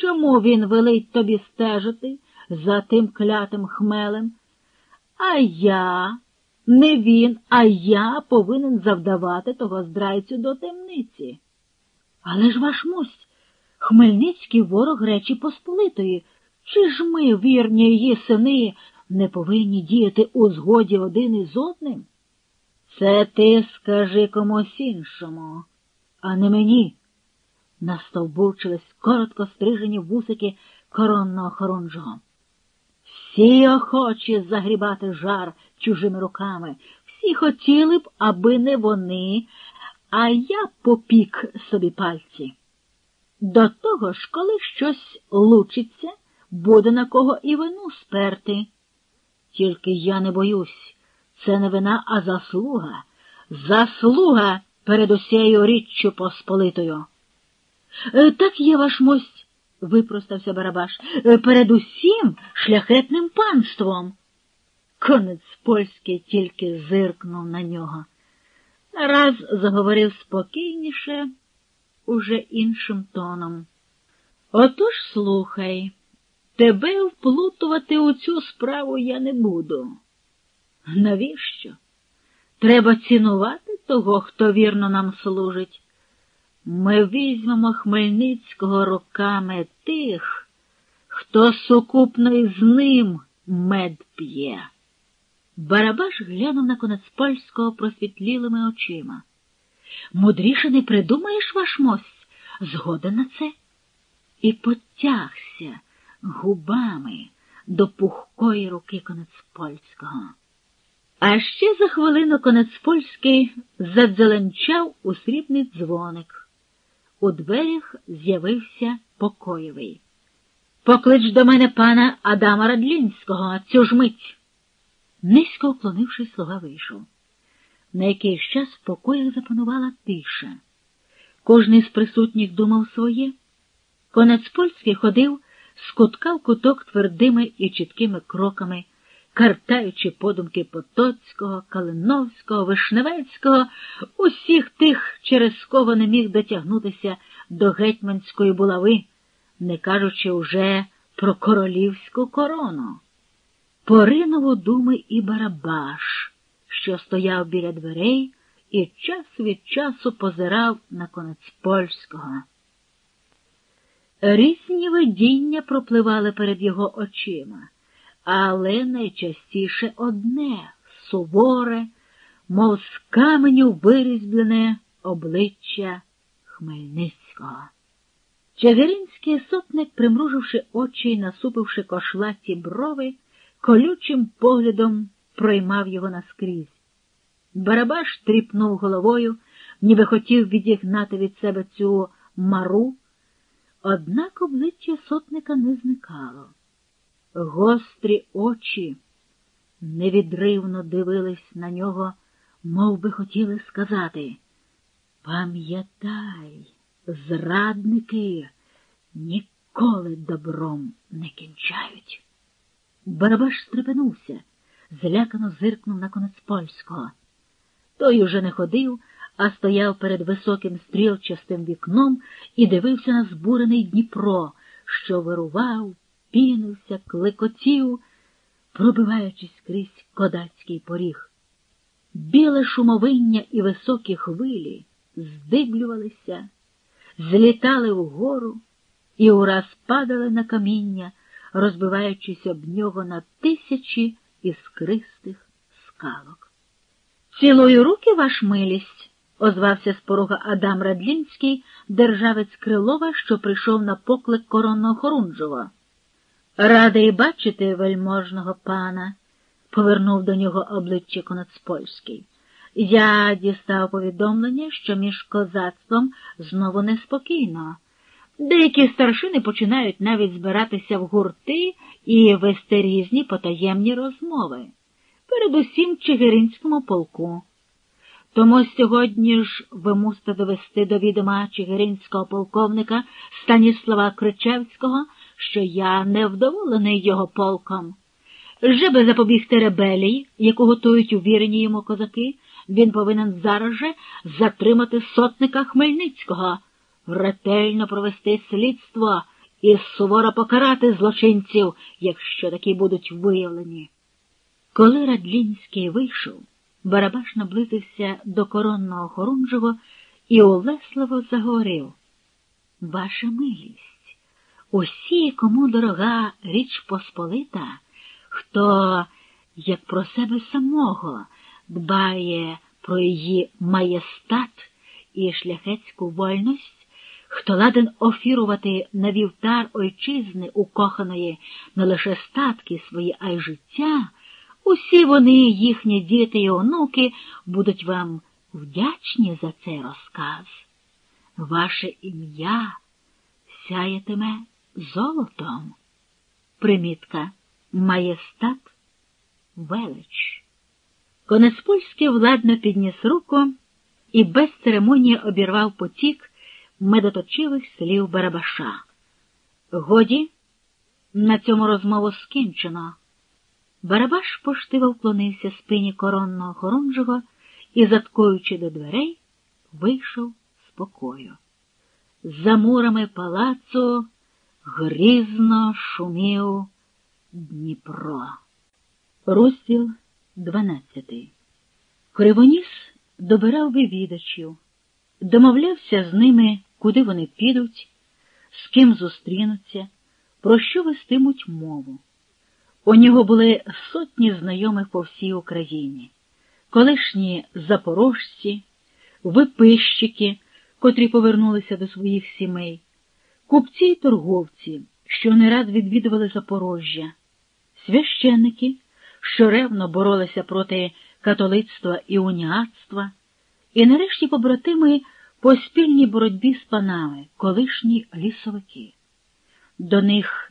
Чому він велить тобі стежити за тим клятим хмелем? А я, не він, а я повинен завдавати того здрайцю до темниці. Але ж ваш мусь, Хмельницький ворог Речі Посполитої. Чи ж ми, вірні її сини, не повинні діяти у згоді один із одним? Це ти скажи комусь іншому, а не мені. Настовбурчились коротко стрижені вусики коронного хорунжого. Всі охочі загрібати жар чужими руками, всі хотіли б, аби не вони, а я попік собі пальці. До того ж, коли щось лучиться, буде на кого і вину сперти. Тільки я не боюсь, це не вина, а заслуга. Заслуга перед усією річчю Посполитою. Е, так є ваш мость, випростався Барабаш, е, перед усім шляхетним панством. Конець польський тільки зиркнув на нього. Раз заговорив спокійніше, уже іншим тоном. Отож слухай, тебе вплутувати у цю справу я не буду. Навіщо? Треба цінувати того, хто вірно нам служить. Ми візьмемо Хмельницького руками тих, хто сукупно із ним мед п'є. Барабаш глянув на конець польського просвітлілими очима. Мудріше не придумаєш ваш мость, згоден на це? І потягся губами до пухкої руки конець польського. А ще за хвилину конець польський задзеленчав у срібний дзвоник. У дверях з'явився покоєвий. Поклич до мене пана Адама Радлінського цю ж мить. Низько вклонившись, слуга вийшов. На якийсь час в покоях запанувала тиша. Кожний з присутніх думав своє. Конець польський ходив з кутка в куток твердими і чіткими кроками, картаючи подумки Потоцького, Калиновського, Вишневецького, усіх тих, через кого не міг дотягнутися до гетьманської булави, не кажучи уже про королівську корону. Поринув у думи і Барабаш, що стояв біля дверей і час від часу позирав на конець польського. Різні видіння пропливали перед його очима, але найчастіше одне суворе, мов з каменю вирізблене обличчя Хмельницького. Чигиринський сотник, примруживши очі й насупивши кошлаті брови, колючим поглядом проймав його наскрізь. Барабаш тріпнув головою, ніби хотів відігнати від себе цю мару, однак обличчя сотника не зникало. Гострі очі невідривно дивились на нього, мов би хотіли сказати Пам'ятай, зрадники ніколи добром не кінчають. Барабаш стрепенувся, злякано зиркнув на конець польського. Той уже не ходив, а стояв перед високим стрілчастим вікном і дивився на збурений Дніпро, що вирував, пінився, клекотів, пробиваючись крізь кодацький поріг. Біле шумовиння і високі хвилі здиблювалися, злітали вгору і ураз падали на каміння, розбиваючись об нього на тисячі іскристих скалок. Цілую руки, ваш милість, озвався з порога Адам Радлінський, державець Крилова, що прийшов на поклик коронного Хорунжова. Радий бачити вельможного пана, повернув до нього обличчя Конацпольський. Я дістав повідомлення, що між козацтвом знову неспокійно. Деякі старшини починають навіть збиратися в гурти і вести різні потаємні розмови, передусім Чигиринському полку. Тому сьогодні ж ви мусите довести до відома Чигиринського полковника Станіслава Кричевського, що я невдоволений його полком. Жеби запобігти ребелії, яку готують увірені йому козаки, він повинен зараз же затримати сотника Хмельницького ретельно провести слідство і суворо покарати злочинців, якщо такі будуть виявлені. Коли Радлінський вийшов, Барабаш наблизився до коронного хорунжого і улесливо заговорив. Ваша милість, усі, кому дорога річ Посполита, хто, як про себе самого, дбає про її маєстат і шляхетську вольність, хто ладен офірувати на вівтар ойчизни укоханої не лише статки свої, а й життя, усі вони, їхні діти і онуки, будуть вам вдячні за цей розказ. Ваше ім'я сяятиме золотом. Примітка Маєстат велич. Конеспольський владно підніс руку і без церемонії обірвав потік медоточивих слів Барабаша. Годі, на цьому розмову скінчено. Барабаш поштиво вклонився спині коронного хорунжого і, заткуючи до дверей, вийшов з покою. За мурами палацу грізно шумів Дніпро. Розділ дванадцятий. Кривоніс добирав вивідачів, домовлявся з ними, куди вони підуть, з ким зустрінуться, про що вестимуть мову. У нього були сотні знайомих по всій Україні, колишні запорожці, випищики, котрі повернулися до своїх сімей, купці й торговці, що не раз відвідували Запорожжя, священники, що ревно боролися проти католицтва і уніатства, і нарешті побратими по спільній боротьбі з панами, колишні лісовики. До них